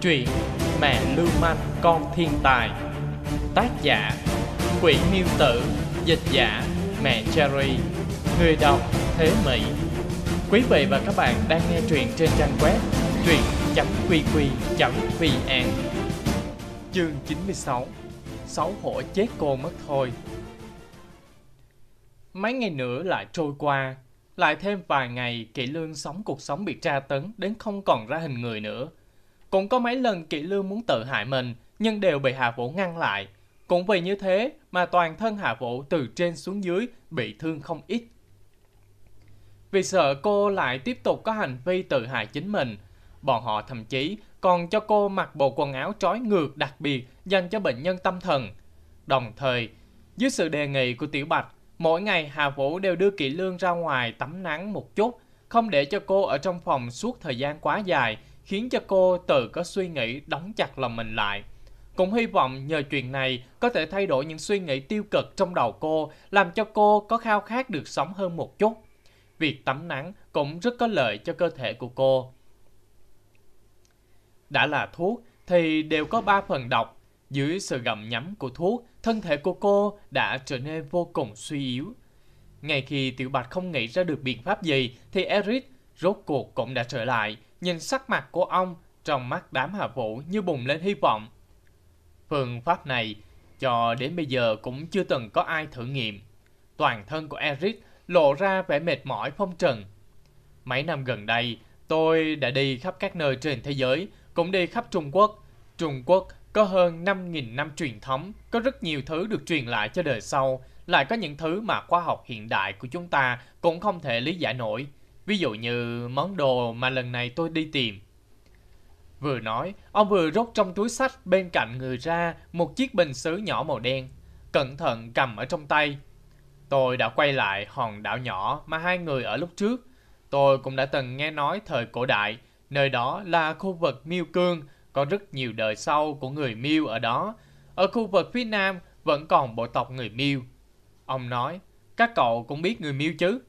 Truyện Mẹ lưu manh, con thiên tài. Tác giả, Quỷ miêu tử. Dịch giả, Mẹ Cherry. Người đọc, Thế Mỹ. Quý vị và các bạn đang nghe truyện trên trang web truyện.qq.vn Chương 96 sáu hổ chết cô mất thôi. Mấy ngày nữa lại trôi qua, Lại thêm vài ngày Kỷ Lương sống cuộc sống bị tra tấn Đến không còn ra hình người nữa cũng có mấy lần Kỵ Lương muốn tự hại mình, nhưng đều bị Hạ Vũ ngăn lại. Cũng vì như thế mà toàn thân Hạ Vũ từ trên xuống dưới bị thương không ít. Vì sợ cô lại tiếp tục có hành vi tự hại chính mình, bọn họ thậm chí còn cho cô mặc bộ quần áo trói ngược đặc biệt dành cho bệnh nhân tâm thần. Đồng thời, dưới sự đề nghị của Tiểu Bạch, mỗi ngày Hà Vũ đều đưa Kỵ Lương ra ngoài tắm nắng một chút, không để cho cô ở trong phòng suốt thời gian quá dài, khiến cho cô tự có suy nghĩ đóng chặt lòng mình lại. Cũng hy vọng nhờ chuyện này có thể thay đổi những suy nghĩ tiêu cực trong đầu cô, làm cho cô có khao khát được sống hơn một chút. Việc tắm nắng cũng rất có lợi cho cơ thể của cô. Đã là thuốc thì đều có ba phần độc. Dưới sự gặm nhắm của thuốc, thân thể của cô đã trở nên vô cùng suy yếu. Ngay khi Tiểu Bạch không nghĩ ra được biện pháp gì thì Eric rốt cuộc cũng đã trở lại, nhìn sắc mặt của ông trong mắt đám hạ vũ như bùng lên hy vọng. Phương pháp này cho đến bây giờ cũng chưa từng có ai thử nghiệm. Toàn thân của Eric lộ ra vẻ mệt mỏi phong trần. Mấy năm gần đây, tôi đã đi khắp các nơi trên thế giới, cũng đi khắp Trung Quốc. Trung Quốc có hơn 5.000 năm truyền thống, có rất nhiều thứ được truyền lại cho đời sau, lại có những thứ mà khoa học hiện đại của chúng ta cũng không thể lý giải nổi. Ví dụ như món đồ mà lần này tôi đi tìm. Vừa nói, ông vừa rút trong túi sách bên cạnh người ra một chiếc bình sứ nhỏ màu đen, cẩn thận cầm ở trong tay. Tôi đã quay lại hòn đảo nhỏ mà hai người ở lúc trước. Tôi cũng đã từng nghe nói thời cổ đại, nơi đó là khu vực Miêu Cương, có rất nhiều đời sau của người Miêu ở đó. Ở khu vực phía Nam vẫn còn bộ tộc người Miêu. Ông nói, các cậu cũng biết người Miêu chứ?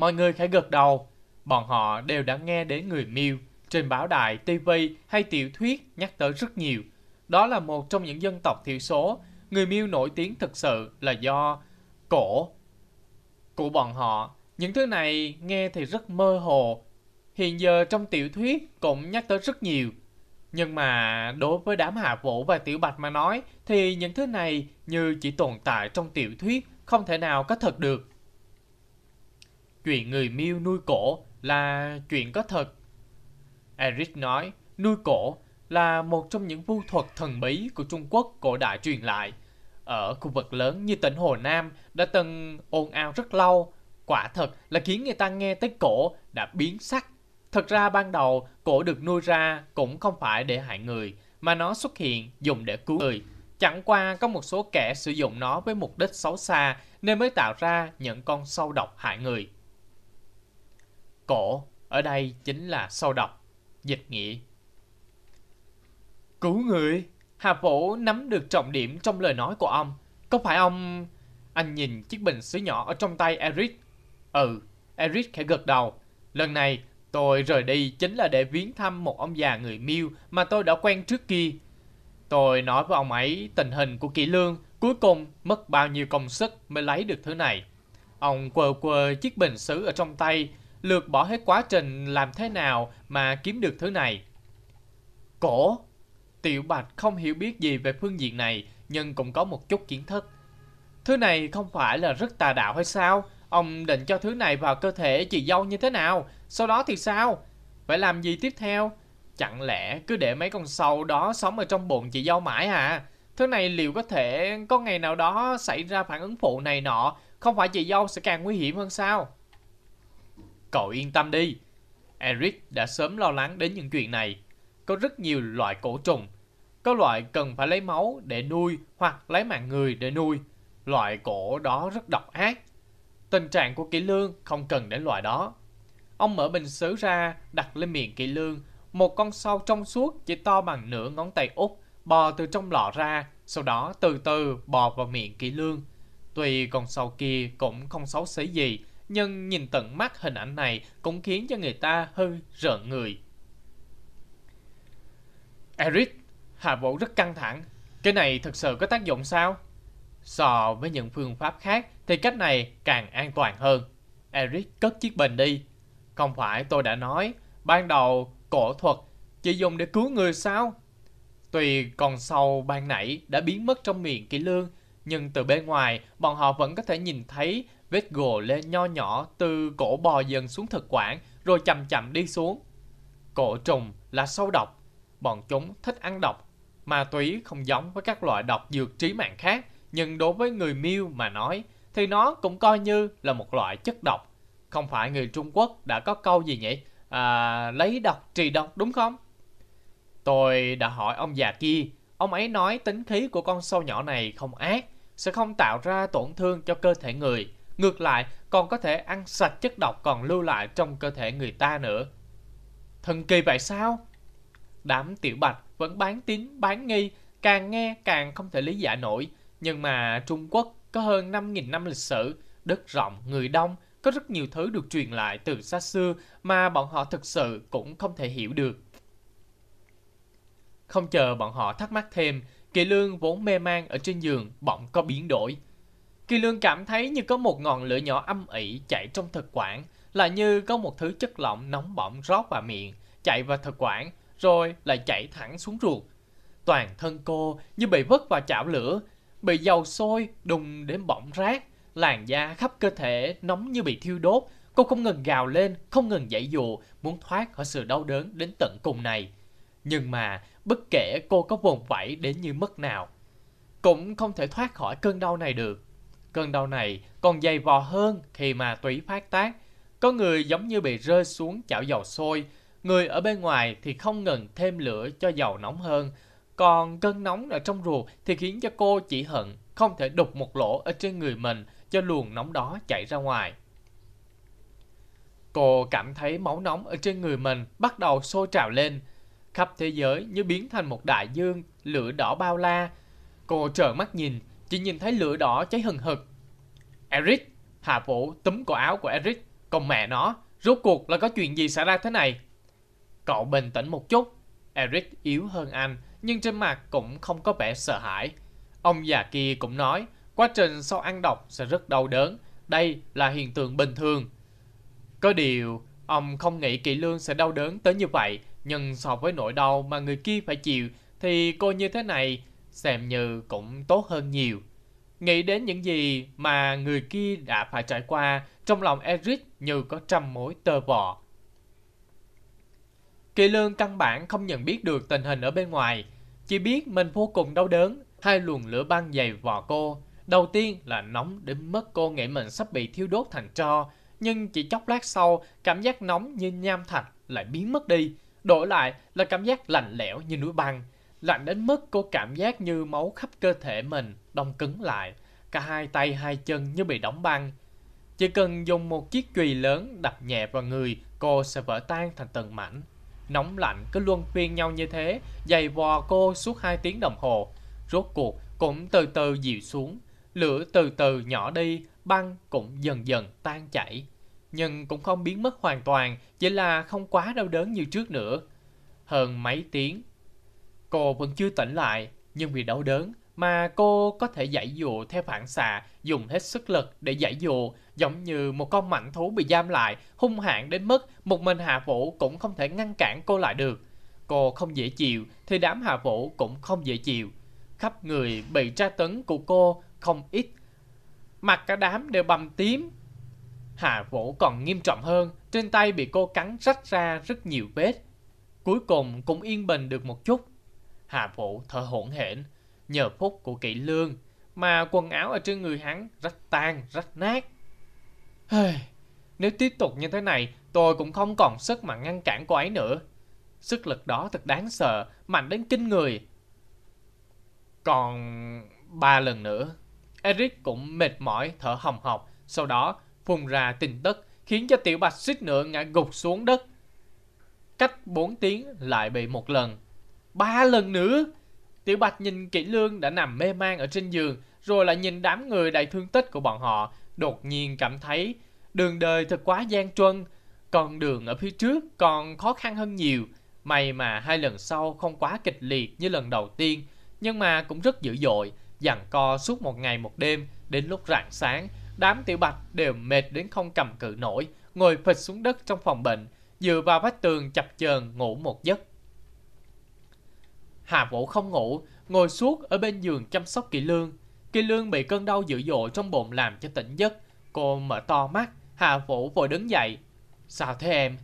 Mọi người khẽ gật đầu. Bọn họ đều đã nghe đến người miêu trên báo đài, TV hay tiểu thuyết nhắc tới rất nhiều. Đó là một trong những dân tộc thiểu số. Người miêu nổi tiếng thực sự là do cổ của bọn họ. Những thứ này nghe thì rất mơ hồ. Hiện giờ trong tiểu thuyết cũng nhắc tới rất nhiều. Nhưng mà đối với đám hạ vũ và tiểu bạch mà nói thì những thứ này như chỉ tồn tại trong tiểu thuyết không thể nào có thật được. Chuyện người miêu nuôi cổ là chuyện có thật. Eric nói, nuôi cổ là một trong những vu thuật thần bí của Trung Quốc cổ đại truyền lại. Ở khu vực lớn như tỉnh Hồ Nam đã từng ồn ào rất lâu. Quả thật là khiến người ta nghe tới cổ đã biến sắc. Thật ra ban đầu cổ được nuôi ra cũng không phải để hại người, mà nó xuất hiện dùng để cứu người. Chẳng qua có một số kẻ sử dụng nó với mục đích xấu xa nên mới tạo ra những con sâu độc hại người. Cổ ở đây chính là sâu độc, dịch nghĩa. Cứu người? Hà Vũ nắm được trọng điểm trong lời nói của ông. Có phải ông... Anh nhìn chiếc bình sứ nhỏ ở trong tay Eric. Ừ, Eric khẽ gật đầu. Lần này tôi rời đi chính là để viếng thăm một ông già người miêu mà tôi đã quen trước kia. Tôi nói với ông ấy tình hình của kỹ lương cuối cùng mất bao nhiêu công sức mới lấy được thứ này. Ông quờ quờ chiếc bình sứ ở trong tay lượt bỏ hết quá trình làm thế nào mà kiếm được thứ này. Cổ Tiểu Bạch không hiểu biết gì về phương diện này, nhưng cũng có một chút kiến thức. Thứ này không phải là rất tà đạo hay sao? Ông định cho thứ này vào cơ thể chị dâu như thế nào? Sau đó thì sao? Phải làm gì tiếp theo? Chẳng lẽ cứ để mấy con sâu đó sống ở trong bụng chị dâu mãi à? Thứ này liệu có thể có ngày nào đó xảy ra phản ứng phụ này nọ, không phải chị dâu sẽ càng nguy hiểm hơn sao? Cậu yên tâm đi. Eric đã sớm lo lắng đến những chuyện này. Có rất nhiều loại cổ trùng. Có loại cần phải lấy máu để nuôi hoặc lấy mạng người để nuôi. Loại cổ đó rất độc ác. Tình trạng của kỹ lương không cần đến loại đó. Ông mở bình sứ ra, đặt lên miệng kỹ lương. Một con sâu trong suốt chỉ to bằng nửa ngón tay út bò từ trong lọ ra, sau đó từ từ bò vào miệng kỹ lương. Tuy con sâu kia cũng không xấu xí gì, nhưng nhìn tận mắt hình ảnh này cũng khiến cho người ta hơi rợn người. Eric, Hà Vũ rất căng thẳng. Cái này thực sự có tác dụng sao? So với những phương pháp khác thì cách này càng an toàn hơn. Eric cất chiếc bình đi. Không phải tôi đã nói, ban đầu cổ thuật chỉ dùng để cứu người sao? Tuy con sâu ban nãy đã biến mất trong miệng kỹ lương, nhưng từ bên ngoài bọn họ vẫn có thể nhìn thấy vết gồ lên nho nhỏ từ cổ bò dần xuống thực quản rồi chậm chậm đi xuống. Cổ trùng là sâu độc, bọn chúng thích ăn độc. Ma túy không giống với các loại độc dược trí mạng khác, nhưng đối với người miêu mà nói thì nó cũng coi như là một loại chất độc. Không phải người Trung Quốc đã có câu gì nhỉ? À, lấy độc trì độc đúng không? Tôi đã hỏi ông già kia, ông ấy nói tính khí của con sâu nhỏ này không ác, sẽ không tạo ra tổn thương cho cơ thể người. Ngược lại, còn có thể ăn sạch chất độc còn lưu lại trong cơ thể người ta nữa. Thần kỳ vậy sao? Đám tiểu bạch vẫn bán tín bán nghi, càng nghe càng không thể lý giải nổi. Nhưng mà Trung Quốc có hơn 5.000 năm lịch sử, đất rộng, người đông, có rất nhiều thứ được truyền lại từ xa xưa mà bọn họ thực sự cũng không thể hiểu được. Không chờ bọn họ thắc mắc thêm, Kỳ Lương vốn mê man ở trên giường bỗng có biến đổi. Kỳ Lương cảm thấy như có một ngọn lửa nhỏ âm ỉ chạy trong thực quản, là như có một thứ chất lỏng nóng bỏng rót vào miệng, chạy vào thực quản, rồi lại chạy thẳng xuống ruột. Toàn thân cô như bị vứt vào chảo lửa, bị dầu sôi đùng đến bỏng rát, làn da khắp cơ thể nóng như bị thiêu đốt. Cô không ngừng gào lên, không ngừng dãy dụ, muốn thoát khỏi sự đau đớn đến tận cùng này. Nhưng mà bất kể cô có vùng vẫy đến như mức nào, cũng không thể thoát khỏi cơn đau này được. Cơn đau này còn dày vò hơn khi mà túy phát tác. Có người giống như bị rơi xuống chảo dầu sôi, người ở bên ngoài thì không ngừng thêm lửa cho dầu nóng hơn. Còn cơn nóng ở trong ruột thì khiến cho cô chỉ hận không thể đục một lỗ ở trên người mình cho luồng nóng đó chạy ra ngoài. Cô cảm thấy máu nóng ở trên người mình bắt đầu sôi trào lên, khắp thế giới như biến thành một đại dương lửa đỏ bao la. Cô trợn mắt nhìn, chỉ nhìn thấy lửa đỏ cháy hừng hực. Eric, Hà Vũ túm cổ áo của Eric, còn mẹ nó, rốt cuộc là có chuyện gì xảy ra thế này? Cậu bình tĩnh một chút. Eric yếu hơn anh, nhưng trên mặt cũng không có vẻ sợ hãi. Ông già kia cũng nói, quá trình sau ăn độc sẽ rất đau đớn. Đây là hiện tượng bình thường. Có điều, ông không nghĩ Kỳ lương sẽ đau đớn tới như vậy, nhưng so với nỗi đau mà người kia phải chịu thì cô như thế này xem như cũng tốt hơn nhiều. Nghĩ đến những gì mà người kia đã phải trải qua, trong lòng Eric như có trăm mối tơ vò. Kỳ lương căn bản không nhận biết được tình hình ở bên ngoài, chỉ biết mình vô cùng đau đớn, hai luồng lửa băng dày vò cô. Đầu tiên là nóng đến mức cô nghĩ mình sắp bị thiêu đốt thành tro, nhưng chỉ chốc lát sau, cảm giác nóng như nham thạch lại biến mất đi. Đổi lại là cảm giác lạnh lẽo như núi băng. Lạnh đến mức cô cảm giác như máu khắp cơ thể mình đông cứng lại. Cả hai tay hai chân như bị đóng băng. Chỉ cần dùng một chiếc chùy lớn đập nhẹ vào người, cô sẽ vỡ tan thành từng mảnh. Nóng lạnh cứ luân phiên nhau như thế, dày vò cô suốt hai tiếng đồng hồ. Rốt cuộc cũng từ từ dịu xuống. Lửa từ từ nhỏ đi, băng cũng dần dần tan chảy. Nhưng cũng không biến mất hoàn toàn, chỉ là không quá đau đớn như trước nữa. Hơn mấy tiếng, cô vẫn chưa tỉnh lại, nhưng vì đau đớn mà cô có thể giải dụ theo phản xạ, dùng hết sức lực để giải dụ, giống như một con mảnh thú bị giam lại, hung hãn đến mức một mình Hạ Vũ cũng không thể ngăn cản cô lại được. Cô không dễ chịu, thì đám Hạ Vũ cũng không dễ chịu. Khắp người bị tra tấn của cô không ít. Mặt cả đám đều bầm tím. Hạ Vũ còn nghiêm trọng hơn, trên tay bị cô cắn rách ra rất nhiều vết. Cuối cùng cũng yên bình được một chút. Hạ Vũ thở hổn hển, nhờ phúc của kỵ lương, mà quần áo ở trên người hắn rách tan, rách nát. Nếu tiếp tục như thế này, tôi cũng không còn sức mà ngăn cản cô ấy nữa. Sức lực đó thật đáng sợ, mạnh đến kinh người. Còn ba lần nữa, Eric cũng mệt mỏi thở hồng hộc, sau đó phun ra tình tức khiến cho tiểu bạch suýt nữa ngã gục xuống đất. Cách 4 tiếng lại bị một lần. Ba lần nữa! Tiểu Bạch nhìn kỹ lương đã nằm mê man ở trên giường, rồi lại nhìn đám người đầy thương tích của bọn họ, đột nhiên cảm thấy đường đời thật quá gian truân, còn đường ở phía trước còn khó khăn hơn nhiều. May mà hai lần sau không quá kịch liệt như lần đầu tiên, nhưng mà cũng rất dữ dội, dằn co suốt một ngày một đêm, đến lúc rạng sáng, đám tiểu bạch đều mệt đến không cầm cự nổi, ngồi phịch xuống đất trong phòng bệnh, dựa vào vách tường chập chờn ngủ một giấc. Hà Vũ không ngủ, ngồi suốt ở bên giường chăm sóc Kỳ Lương. Kỳ Lương bị cơn đau dữ dội trong bụng làm cho tỉnh giấc. Cô mở to mắt, Hà Vũ vội đứng dậy. Sao thế em?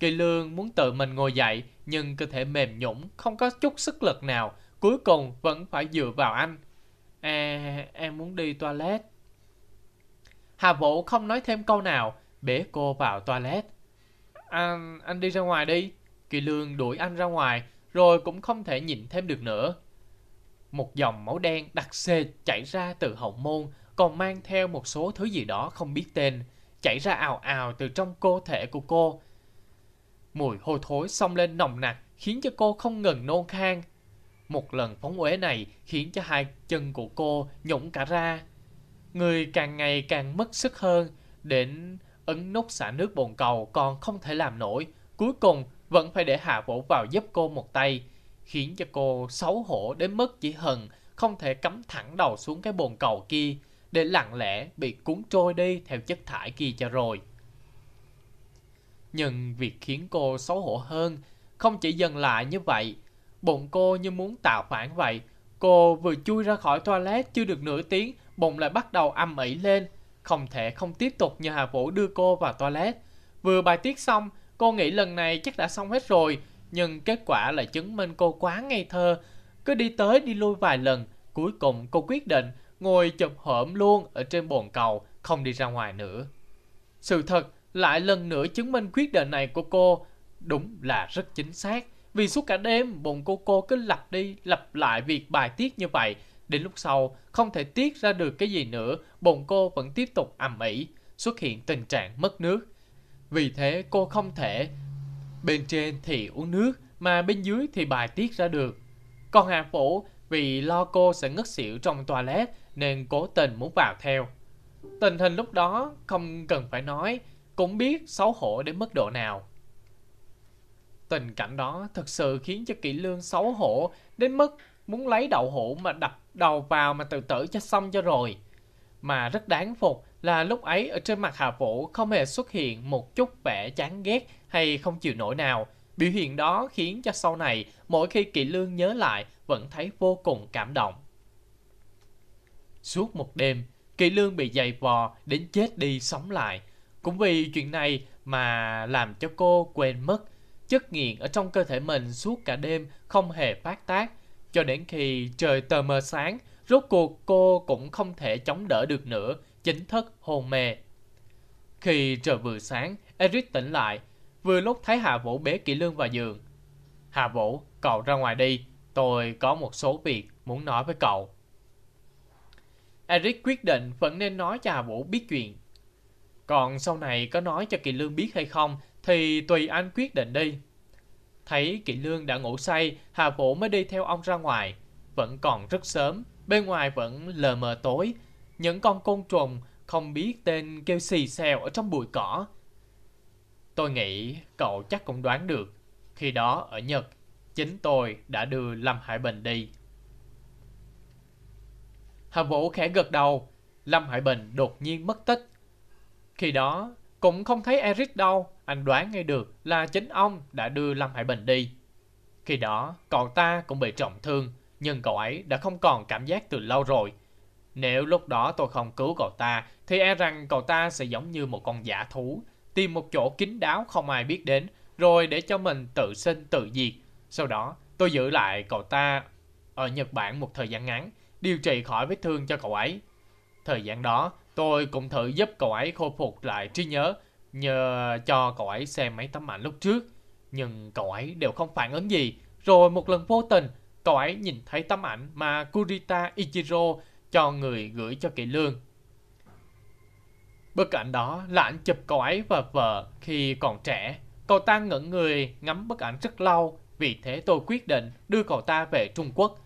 Kỳ Lương muốn tự mình ngồi dậy, nhưng cơ thể mềm nhũng, không có chút sức lực nào. Cuối cùng vẫn phải dựa vào anh. À, em muốn đi toilet. Hà Vũ không nói thêm câu nào, bế cô vào toilet. Anh, anh đi ra ngoài đi. Kỳ Lương đuổi anh ra ngoài, rồi cũng không thể nhìn thêm được nữa. Một dòng máu đen đặc xê chảy ra từ hậu môn, còn mang theo một số thứ gì đó không biết tên, chảy ra ào ào từ trong cơ thể của cô. Mùi hôi thối xông lên nồng nặc, khiến cho cô không ngừng nôn khan. Một lần phóng uế này khiến cho hai chân của cô nhũng cả ra. Người càng ngày càng mất sức hơn, đến ấn nút xả nước bồn cầu còn không thể làm nổi. Cuối cùng vẫn phải để Hạ Vũ vào giúp cô một tay, khiến cho cô xấu hổ đến mức chỉ hận không thể cắm thẳng đầu xuống cái bồn cầu kia để lặng lẽ bị cuốn trôi đi theo chất thải kia cho rồi. Nhưng việc khiến cô xấu hổ hơn không chỉ dừng lại như vậy, bụng cô như muốn tạo phản vậy. Cô vừa chui ra khỏi toilet chưa được nửa tiếng, bụng lại bắt đầu âm ỉ lên. Không thể không tiếp tục nhờ Hà Vũ đưa cô vào toilet. Vừa bài tiết xong, Cô nghĩ lần này chắc đã xong hết rồi, nhưng kết quả lại chứng minh cô quá ngây thơ. Cứ đi tới đi lui vài lần, cuối cùng cô quyết định ngồi chụp hổm luôn ở trên bồn cầu, không đi ra ngoài nữa. Sự thật lại lần nữa chứng minh quyết định này của cô đúng là rất chính xác. Vì suốt cả đêm, bồn cô cô cứ lặp đi lặp lại việc bài tiết như vậy. Đến lúc sau, không thể tiết ra được cái gì nữa, bồn cô vẫn tiếp tục ẩm ĩ, xuất hiện tình trạng mất nước. Vì thế cô không thể bên trên thì uống nước mà bên dưới thì bài tiết ra được. Còn Hà Phổ vì lo cô sẽ ngất xỉu trong toilet nên cố tình muốn vào theo. Tình hình lúc đó không cần phải nói, cũng biết xấu hổ đến mức độ nào. Tình cảnh đó thật sự khiến cho Kỷ Lương xấu hổ đến mức muốn lấy đậu hũ mà đập đầu vào mà tự tử cho xong cho rồi. Mà rất đáng phục là lúc ấy ở trên mặt Hà Vũ không hề xuất hiện một chút vẻ chán ghét hay không chịu nổi nào. Biểu hiện đó khiến cho sau này mỗi khi Kỵ Lương nhớ lại vẫn thấy vô cùng cảm động. Suốt một đêm, Kỵ Lương bị dày vò đến chết đi sống lại. Cũng vì chuyện này mà làm cho cô quên mất chất nghiện ở trong cơ thể mình suốt cả đêm không hề phát tác. Cho đến khi trời tờ mờ sáng, rốt cuộc cô cũng không thể chống đỡ được nữa chính thức hôn mê. Khi trời vừa sáng, Eric tỉnh lại, vừa lúc thấy Hạ Vũ bế Kỷ Lương vào giường. Hạ Vũ, cậu ra ngoài đi, tôi có một số việc muốn nói với cậu. Eric quyết định vẫn nên nói cho Hà Vũ biết chuyện. Còn sau này có nói cho Kỳ Lương biết hay không thì tùy anh quyết định đi. Thấy Kỳ Lương đã ngủ say, Hà Vũ mới đi theo ông ra ngoài. Vẫn còn rất sớm, bên ngoài vẫn lờ mờ tối, những con côn trùng không biết tên kêu xì xèo ở trong bụi cỏ. Tôi nghĩ cậu chắc cũng đoán được. Khi đó ở Nhật, chính tôi đã đưa Lâm Hải Bình đi. Hà Vũ khẽ gật đầu. Lâm Hải Bình đột nhiên mất tích. Khi đó, cũng không thấy Eric đâu. Anh đoán ngay được là chính ông đã đưa Lâm Hải Bình đi. Khi đó, cậu ta cũng bị trọng thương. Nhưng cậu ấy đã không còn cảm giác từ lâu rồi. Nếu lúc đó tôi không cứu cậu ta, thì e rằng cậu ta sẽ giống như một con giả thú, tìm một chỗ kín đáo không ai biết đến, rồi để cho mình tự sinh tự diệt. Sau đó, tôi giữ lại cậu ta ở Nhật Bản một thời gian ngắn, điều trị khỏi vết thương cho cậu ấy. Thời gian đó, tôi cũng thử giúp cậu ấy khôi phục lại trí nhớ, nhờ cho cậu ấy xem mấy tấm ảnh lúc trước. Nhưng cậu ấy đều không phản ứng gì. Rồi một lần vô tình, cậu ấy nhìn thấy tấm ảnh mà Kurita Ichiro cho người gửi cho Kỳ Lương. Bức ảnh đó là ảnh chụp cậu ấy và vợ khi còn trẻ. Cậu ta ngẩn người ngắm bức ảnh rất lâu, vì thế tôi quyết định đưa cậu ta về Trung Quốc.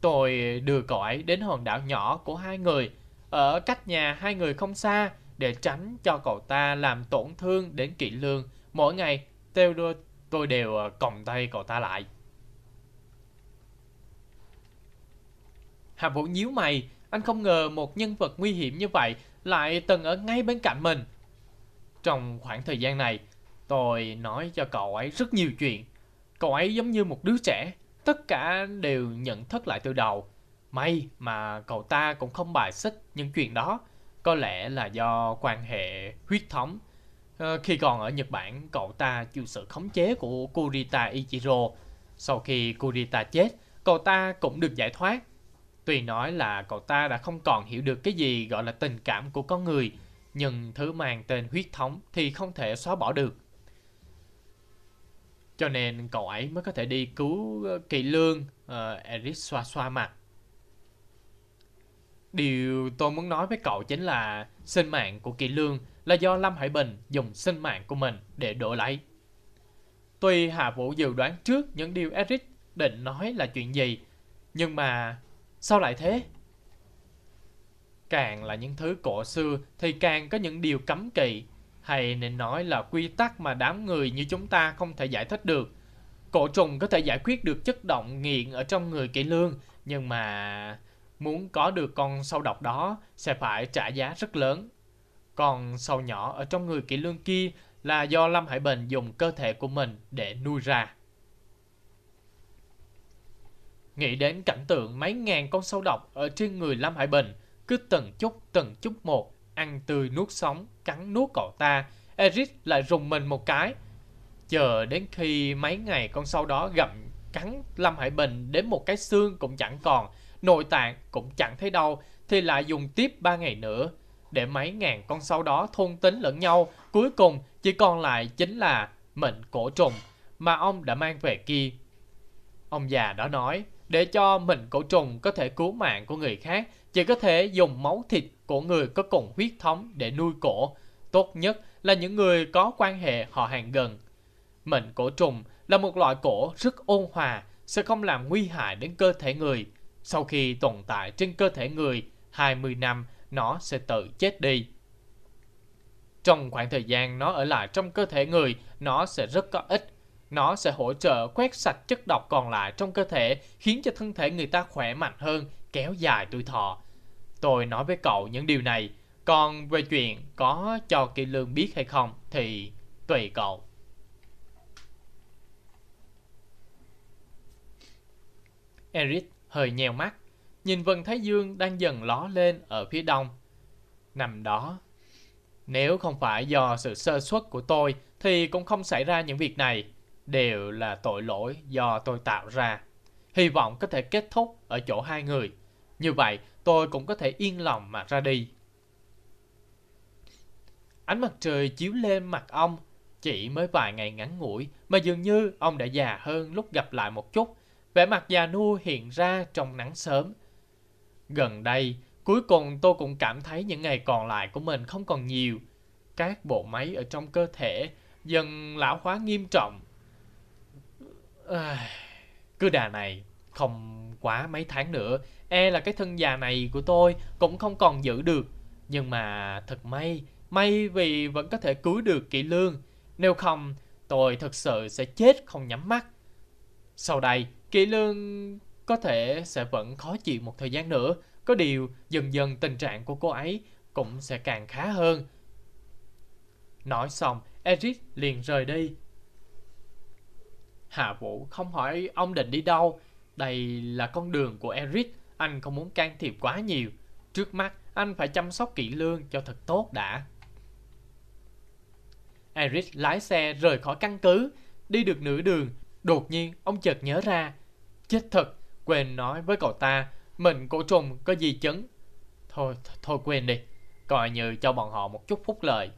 Tôi đưa cậu ấy đến hòn đảo nhỏ của hai người, ở cách nhà hai người không xa, để tránh cho cậu ta làm tổn thương đến kỵ lương. Mỗi ngày, tôi đều ờ, còng tay cậu ta lại. Hà Vũ nhíu mày, anh không ngờ một nhân vật nguy hiểm như vậy lại từng ở ngay bên cạnh mình. Trong khoảng thời gian này, tôi nói cho cậu ấy rất nhiều chuyện. Cậu ấy giống như một đứa trẻ, tất cả đều nhận thức lại từ đầu. May mà cậu ta cũng không bài xích những chuyện đó. Có lẽ là do quan hệ huyết thống. Ờ, khi còn ở Nhật Bản, cậu ta chịu sự khống chế của Kurita Ichiro. Sau khi Kurita chết, cậu ta cũng được giải thoát. Tuy nói là cậu ta đã không còn hiểu được cái gì gọi là tình cảm của con người, nhưng thứ mang tên huyết thống thì không thể xóa bỏ được. Cho nên cậu ấy mới có thể đi cứu ờ, kỳ lương ờ, uh, Eric xoa xoa mặt. Điều tôi muốn nói với cậu chính là sinh mạng của kỳ lương là do Lâm Hải Bình dùng sinh mạng của mình để đổi lấy. Tuy Hà Vũ dự đoán trước những điều Eric định nói là chuyện gì, nhưng mà sao lại thế? Càng là những thứ cổ xưa thì càng có những điều cấm kỵ, hay nên nói là quy tắc mà đám người như chúng ta không thể giải thích được. Cổ trùng có thể giải quyết được chất động nghiện ở trong người kỹ lương, nhưng mà muốn có được con sâu độc đó sẽ phải trả giá rất lớn. Còn sâu nhỏ ở trong người kỹ lương kia là do Lâm Hải Bình dùng cơ thể của mình để nuôi ra. Nghĩ đến cảnh tượng mấy ngàn con sâu độc ở trên người Lâm Hải Bình, cứ từng chút từng chút một, ăn tươi nuốt sống, cắn nuốt cậu ta, Eric lại rùng mình một cái. Chờ đến khi mấy ngày con sâu đó gặm cắn Lâm Hải Bình đến một cái xương cũng chẳng còn, nội tạng cũng chẳng thấy đâu, thì lại dùng tiếp ba ngày nữa. Để mấy ngàn con sâu đó thôn tính lẫn nhau, cuối cùng chỉ còn lại chính là mệnh cổ trùng mà ông đã mang về kia. Ông già đó nói, để cho mình cổ trùng có thể cứu mạng của người khác, chỉ có thể dùng máu thịt của người có cùng huyết thống để nuôi cổ. Tốt nhất là những người có quan hệ họ hàng gần. Mệnh cổ trùng là một loại cổ rất ôn hòa, sẽ không làm nguy hại đến cơ thể người. Sau khi tồn tại trên cơ thể người 20 năm, nó sẽ tự chết đi. Trong khoảng thời gian nó ở lại trong cơ thể người, nó sẽ rất có ích nó sẽ hỗ trợ quét sạch chất độc còn lại trong cơ thể, khiến cho thân thể người ta khỏe mạnh hơn, kéo dài tuổi thọ. Tôi nói với cậu những điều này, còn về chuyện có cho Kỳ Lương biết hay không thì tùy cậu. Eric hơi nhèo mắt, nhìn Vân Thái Dương đang dần ló lên ở phía đông. Nằm đó, nếu không phải do sự sơ suất của tôi thì cũng không xảy ra những việc này đều là tội lỗi do tôi tạo ra. Hy vọng có thể kết thúc ở chỗ hai người. Như vậy, tôi cũng có thể yên lòng mà ra đi. Ánh mặt trời chiếu lên mặt ông, chỉ mới vài ngày ngắn ngủi mà dường như ông đã già hơn lúc gặp lại một chút. Vẻ mặt già nua hiện ra trong nắng sớm. Gần đây, cuối cùng tôi cũng cảm thấy những ngày còn lại của mình không còn nhiều. Các bộ máy ở trong cơ thể dần lão hóa nghiêm trọng cứ đà này, không quá mấy tháng nữa e là cái thân già này của tôi cũng không còn giữ được. Nhưng mà thật may may vì vẫn có thể cứu được kỹ lương. Nếu không, tôi thật sự sẽ chết không nhắm mắt. Sau đây, kỹ lương có thể sẽ vẫn khó chịu một thời gian nữa. Có điều, dần dần tình trạng của cô ấy cũng sẽ càng khá hơn. Nói xong, eric liền rời đi. Hà Vũ không hỏi ông định đi đâu. Đây là con đường của Eric, anh không muốn can thiệp quá nhiều. Trước mắt, anh phải chăm sóc kỹ lương cho thật tốt đã. Eric lái xe rời khỏi căn cứ, đi được nửa đường. Đột nhiên, ông chợt nhớ ra. Chết thật, quên nói với cậu ta, mình cổ trùng có gì chấn. Thôi, thôi quên đi, coi như cho bọn họ một chút phúc lợi.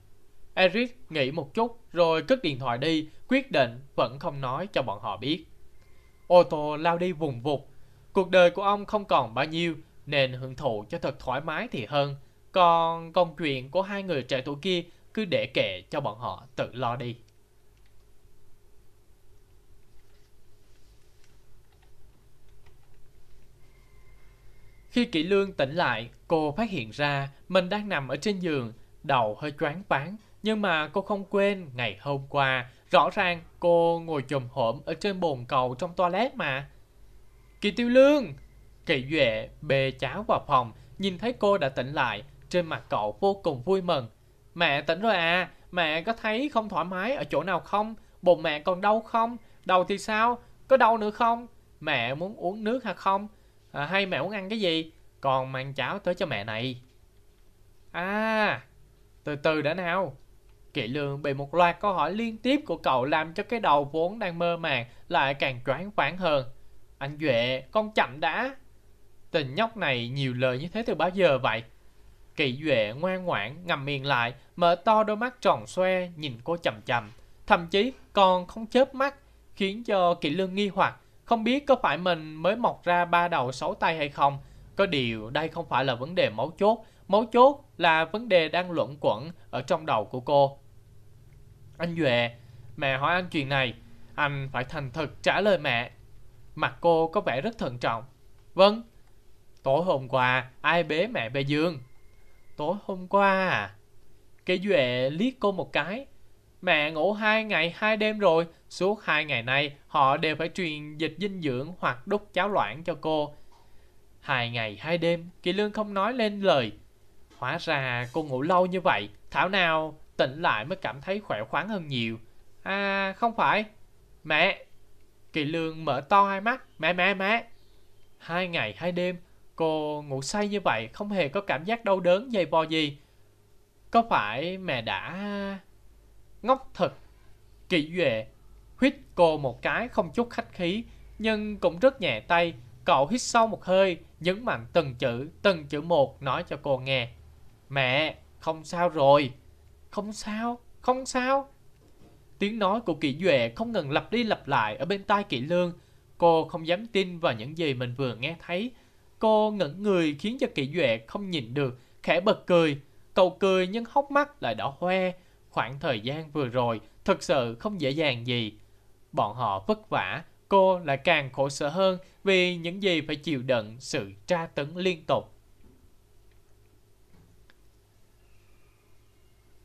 Eric nghĩ một chút rồi cất điện thoại đi, quyết định vẫn không nói cho bọn họ biết. Ô tô lao đi vùng vụt. Cuộc đời của ông không còn bao nhiêu nên hưởng thụ cho thật thoải mái thì hơn. Còn công chuyện của hai người trẻ tuổi kia cứ để kệ cho bọn họ tự lo đi. Khi Kỷ Lương tỉnh lại, cô phát hiện ra mình đang nằm ở trên giường, đầu hơi choáng váng, nhưng mà cô không quên ngày hôm qua Rõ ràng cô ngồi chùm hổm ở trên bồn cầu trong toilet mà. Kỳ Tiêu Lương! Kỳ Duệ bê cháo vào phòng, nhìn thấy cô đã tỉnh lại, trên mặt cậu vô cùng vui mừng. Mẹ tỉnh rồi à, mẹ có thấy không thoải mái ở chỗ nào không? Bụng mẹ còn đau không? Đầu thì sao? Có đau nữa không? Mẹ muốn uống nước hay không? À, hay mẹ muốn ăn cái gì? Còn mang cháo tới cho mẹ này. À, từ từ đã nào. Kỵ lương bị một loạt câu hỏi liên tiếp của cậu làm cho cái đầu vốn đang mơ màng lại càng choáng váng hơn. Anh Duệ, con chậm đã. Tình nhóc này nhiều lời như thế từ bao giờ vậy? Kỳ Duệ ngoan ngoãn ngầm miệng lại, mở to đôi mắt tròn xoe nhìn cô chầm chầm. Thậm chí còn không chớp mắt, khiến cho Kỵ Lương nghi hoặc, không biết có phải mình mới mọc ra ba đầu sáu tay hay không. Có điều đây không phải là vấn đề mấu chốt, mấu chốt là vấn đề đang luẩn quẩn ở trong đầu của cô. Anh Duệ, mẹ hỏi anh chuyện này, anh phải thành thật trả lời mẹ. Mặt cô có vẻ rất thận trọng. Vâng. Tối hôm qua, ai bế mẹ về giường? Tối hôm qua à? Cái Duệ liếc cô một cái. Mẹ ngủ hai ngày hai đêm rồi, suốt hai ngày nay họ đều phải truyền dịch dinh dưỡng hoặc đút cháo loãng cho cô. Hai ngày hai đêm, Kỳ Lương không nói lên lời. Hóa ra cô ngủ lâu như vậy, thảo nào tỉnh lại mới cảm thấy khỏe khoắn hơn nhiều. À, không phải. Mẹ! Kỳ Lương mở to hai mắt. Mẹ, mẹ, mẹ! Hai ngày hai đêm, cô ngủ say như vậy, không hề có cảm giác đau đớn dày vò gì. Có phải mẹ đã... Ngốc thật! Kỳ Duệ huyết cô một cái không chút khách khí, nhưng cũng rất nhẹ tay. Cậu hít sâu một hơi, nhấn mạnh từng chữ, từng chữ một nói cho cô nghe. Mẹ, không sao rồi. Không sao, không sao. Tiếng nói của Kỷ Duệ không ngừng lặp đi lặp lại ở bên tai Kỷ Lương. Cô không dám tin vào những gì mình vừa nghe thấy. Cô ngẩn người khiến cho Kỷ Duệ không nhìn được, khẽ bật cười. Cậu cười nhưng hốc mắt lại đỏ hoe. Khoảng thời gian vừa rồi thực sự không dễ dàng gì. Bọn họ vất vả, cô lại càng khổ sở hơn vì những gì phải chịu đựng sự tra tấn liên tục.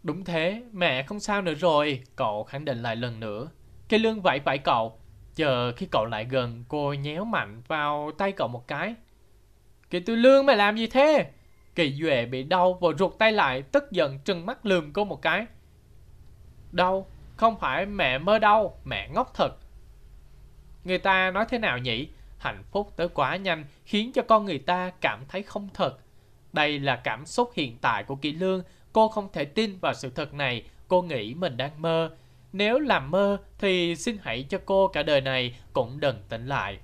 Đúng thế, mẹ không sao nữa rồi, cậu khẳng định lại lần nữa. Cây lương vẫy vẫy cậu, chờ khi cậu lại gần, cô nhéo mạnh vào tay cậu một cái. Kỳ tư lương mày làm gì thế? Kỳ Duệ bị đau và ruột tay lại, tức giận trừng mắt lườm cô một cái. Đau, không phải mẹ mơ đau, mẹ ngốc thật. Người ta nói thế nào nhỉ? Hạnh phúc tới quá nhanh khiến cho con người ta cảm thấy không thật. Đây là cảm xúc hiện tại của Kỳ Lương Cô không thể tin vào sự thật này, cô nghĩ mình đang mơ. Nếu làm mơ thì xin hãy cho cô cả đời này cũng đừng tỉnh lại.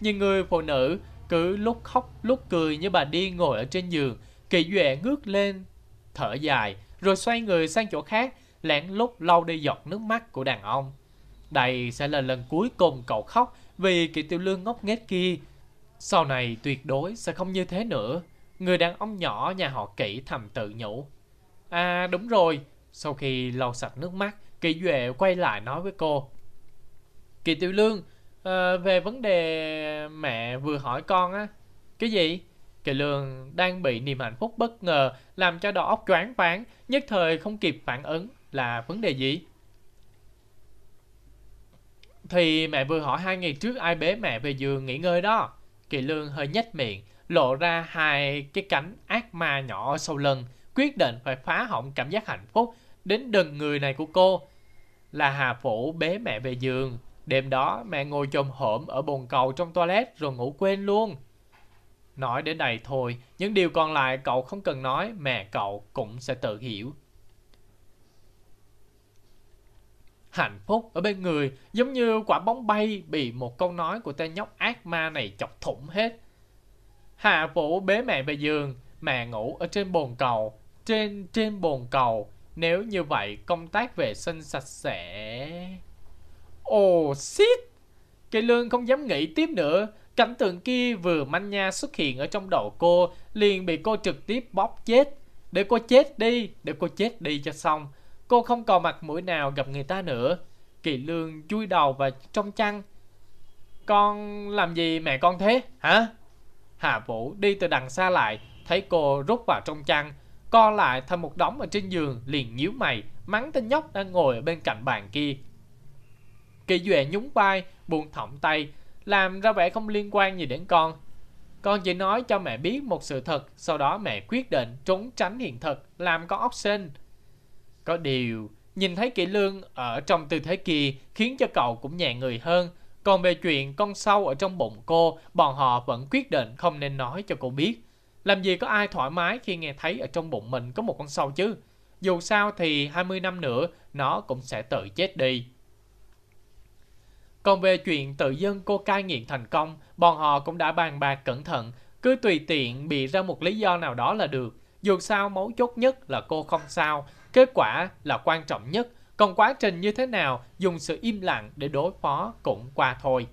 Nhưng người phụ nữ cứ lúc khóc lúc cười như bà đi ngồi ở trên giường, kỳ duệ ngước lên, thở dài, rồi xoay người sang chỗ khác, lén lúc lau đi giọt nước mắt của đàn ông. Đây sẽ là lần cuối cùng cậu khóc vì kỳ tiêu lương ngốc nghếch kia. Sau này tuyệt đối sẽ không như thế nữa. Người đàn ông nhỏ nhà họ kỹ thầm tự nhủ. À đúng rồi, sau khi lau sạch nước mắt, Kỳ Duệ quay lại nói với cô. Kỳ Tiểu Lương, à, về vấn đề mẹ vừa hỏi con á. Cái gì? Kỳ Lương đang bị niềm hạnh phúc bất ngờ làm cho đầu óc choáng váng, nhất thời không kịp phản ứng là vấn đề gì? Thì mẹ vừa hỏi hai ngày trước ai bế mẹ về giường nghỉ ngơi đó. Kỳ Lương hơi nhếch miệng, lộ ra hai cái cánh ác ma nhỏ sau lưng quyết định phải phá hỏng cảm giác hạnh phúc đến đừng người này của cô. Là Hà Phủ bế mẹ về giường. Đêm đó mẹ ngồi chồm hổm ở bồn cầu trong toilet rồi ngủ quên luôn. Nói đến đây thôi, những điều còn lại cậu không cần nói, mẹ cậu cũng sẽ tự hiểu. Hạnh phúc ở bên người giống như quả bóng bay bị một câu nói của tên nhóc ác ma này chọc thủng hết. Hà Vũ bế mẹ về giường, mẹ ngủ ở trên bồn cầu, trên trên bồn cầu. Nếu như vậy, công tác vệ sinh sạch sẽ... Oh, shit! Cây lương không dám nghĩ tiếp nữa. Cảnh tượng kia vừa manh nha xuất hiện ở trong đầu cô, liền bị cô trực tiếp bóp chết. Để cô chết đi, để cô chết đi cho xong. Cô không còn mặt mũi nào gặp người ta nữa. Kỳ lương chui đầu vào trong chăn. Con làm gì mẹ con thế, hả? Hà Vũ đi từ đằng xa lại, thấy cô rút vào trong chăn, co lại thành một đống ở trên giường liền nhíu mày mắng tên nhóc đang ngồi ở bên cạnh bàn kia Kỳ Duệ nhún vai, buông thõng tay, làm ra vẻ không liên quan gì đến con. Con chỉ nói cho mẹ biết một sự thật, sau đó mẹ quyết định trốn tránh hiện thực, làm con óc sinh. Có điều, nhìn thấy Kỷ Lương ở trong tư thế kia khiến cho cậu cũng nhẹ người hơn. Còn về chuyện con sâu ở trong bụng cô, bọn họ vẫn quyết định không nên nói cho cô biết. Làm gì có ai thoải mái khi nghe thấy ở trong bụng mình có một con sâu chứ? Dù sao thì 20 năm nữa nó cũng sẽ tự chết đi. Còn về chuyện tự dân cô cai nghiện thành công, bọn họ cũng đã bàn bạc cẩn thận, cứ tùy tiện bị ra một lý do nào đó là được. Dù sao mấu chốt nhất là cô không sao, kết quả là quan trọng nhất, còn quá trình như thế nào dùng sự im lặng để đối phó cũng qua thôi.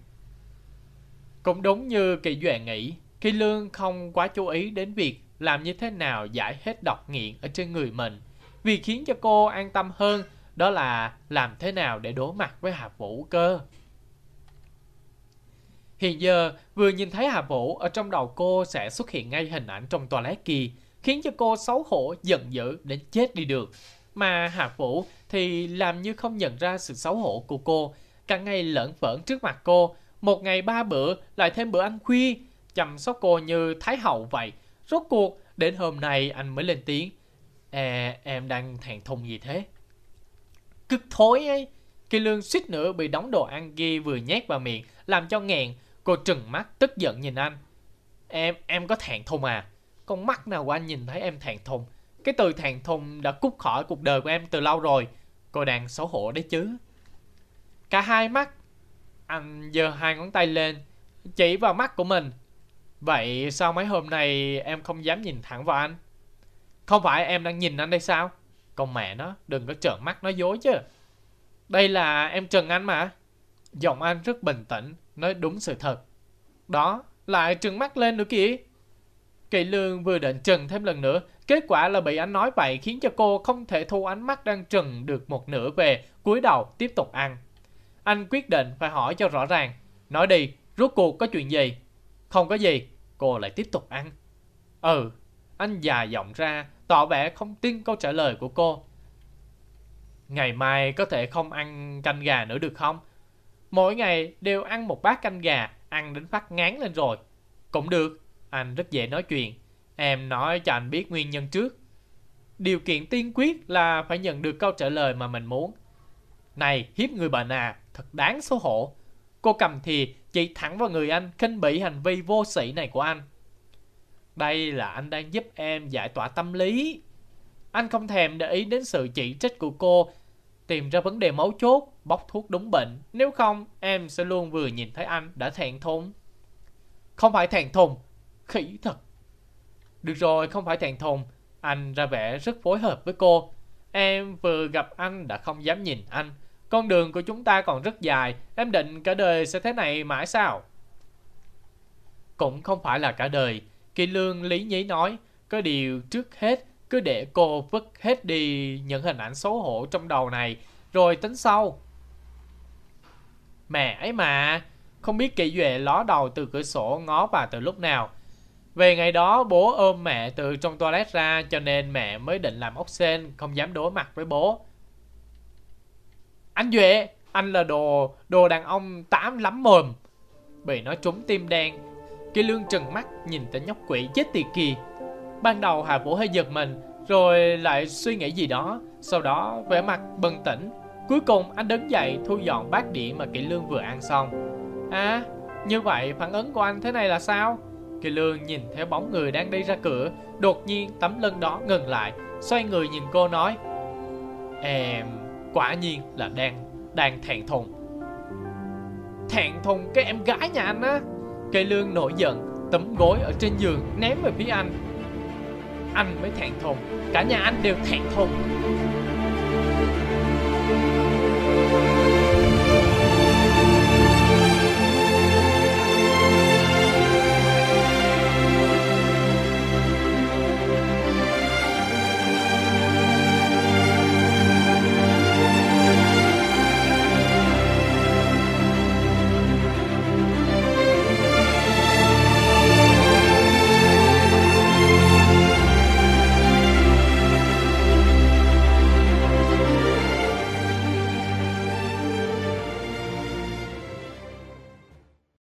Cũng đúng như Kỳ Duệ nghĩ, Kỳ Lương không quá chú ý đến việc làm như thế nào giải hết độc nghiện ở trên người mình. Vì khiến cho cô an tâm hơn đó là làm thế nào để đối mặt với Hạ Vũ cơ. Hiện giờ, vừa nhìn thấy Hạ Vũ ở trong đầu cô sẽ xuất hiện ngay hình ảnh trong toilet kia, khiến cho cô xấu hổ, giận dữ đến chết đi được. Mà Hạ Vũ thì làm như không nhận ra sự xấu hổ của cô, cả ngày lợn phởn trước mặt cô, một ngày ba bữa, lại thêm bữa ăn khuya, chăm sóc cô như thái hậu vậy. Rốt cuộc, đến hôm nay anh mới lên tiếng. À, em đang thèn thùng gì thế? Cực thối ấy. Kỳ lương suýt nữa bị đóng đồ ăn ghi vừa nhét vào miệng, làm cho nghẹn. Cô trừng mắt tức giận nhìn anh. Em, em có thẹn thùng à? Con mắt nào của anh nhìn thấy em thẹn thùng? Cái từ thẹn thùng đã cút khỏi cuộc đời của em từ lâu rồi. Cô đang xấu hổ đấy chứ. Cả hai mắt. Anh giơ hai ngón tay lên, chỉ vào mắt của mình. Vậy sao mấy hôm nay em không dám nhìn thẳng vào anh? Không phải em đang nhìn anh đây sao? Con mẹ nó, đừng có trợn mắt nói dối chứ. Đây là em Trần Anh mà. Giọng anh rất bình tĩnh, nói đúng sự thật. Đó, lại trừng mắt lên nữa kìa. Kỳ lương vừa định trừng thêm lần nữa, kết quả là bị anh nói vậy khiến cho cô không thể thu ánh mắt đang trừng được một nửa về, cúi đầu tiếp tục ăn. Anh quyết định phải hỏi cho rõ ràng. Nói đi, rốt cuộc có chuyện gì? Không có gì, cô lại tiếp tục ăn. Ừ, anh già giọng ra, tỏ vẻ không tin câu trả lời của cô. Ngày mai có thể không ăn canh gà nữa được không? Mỗi ngày đều ăn một bát canh gà, ăn đến phát ngán lên rồi. Cũng được, anh rất dễ nói chuyện. Em nói cho anh biết nguyên nhân trước. Điều kiện tiên quyết là phải nhận được câu trả lời mà mình muốn. Này, hiếp người bệnh à, thật đáng xấu hổ. Cô cầm thì chỉ thẳng vào người anh, khinh bỉ hành vi vô sĩ này của anh. Đây là anh đang giúp em giải tỏa tâm lý. Anh không thèm để ý đến sự chỉ trích của cô, tìm ra vấn đề mấu chốt, bóc thuốc đúng bệnh. Nếu không, em sẽ luôn vừa nhìn thấy anh đã thẹn thùng. Không phải thẹn thùng, khỉ thật. Được rồi, không phải thẹn thùng. Anh ra vẻ rất phối hợp với cô. Em vừa gặp anh đã không dám nhìn anh. Con đường của chúng ta còn rất dài, em định cả đời sẽ thế này mãi sao? Cũng không phải là cả đời. Kỳ lương lý nhí nói, có điều trước hết cứ để cô vứt hết đi những hình ảnh xấu hổ trong đầu này, rồi tính sau. Mẹ ấy mà, không biết kỳ duệ ló đầu từ cửa sổ ngó vào từ lúc nào. Về ngày đó bố ôm mẹ từ trong toilet ra cho nên mẹ mới định làm ốc sen, không dám đối mặt với bố. Anh Duệ, anh là đồ, đồ đàn ông tám lắm mồm. Bị nó trúng tim đen, Kỳ lương trừng mắt nhìn tên nhóc quỷ chết tiệt kì. Ban đầu Hà Vũ hơi giật mình, rồi lại suy nghĩ gì đó, sau đó vẻ mặt bừng tỉnh. Cuối cùng anh đứng dậy thu dọn bát đĩa mà Kỳ Lương vừa ăn xong. À, như vậy phản ứng của anh thế này là sao? Kỳ Lương nhìn theo bóng người đang đi ra cửa, đột nhiên tấm lưng đó ngừng lại, xoay người nhìn cô nói Em, quả nhiên là đang, đang thẹn thùng Thẹn thùng cái em gái nhà anh á Cây lương nổi giận, tấm gối ở trên giường ném về phía anh. Anh mới thẹn thùng, cả nhà anh đều thẹn thùng.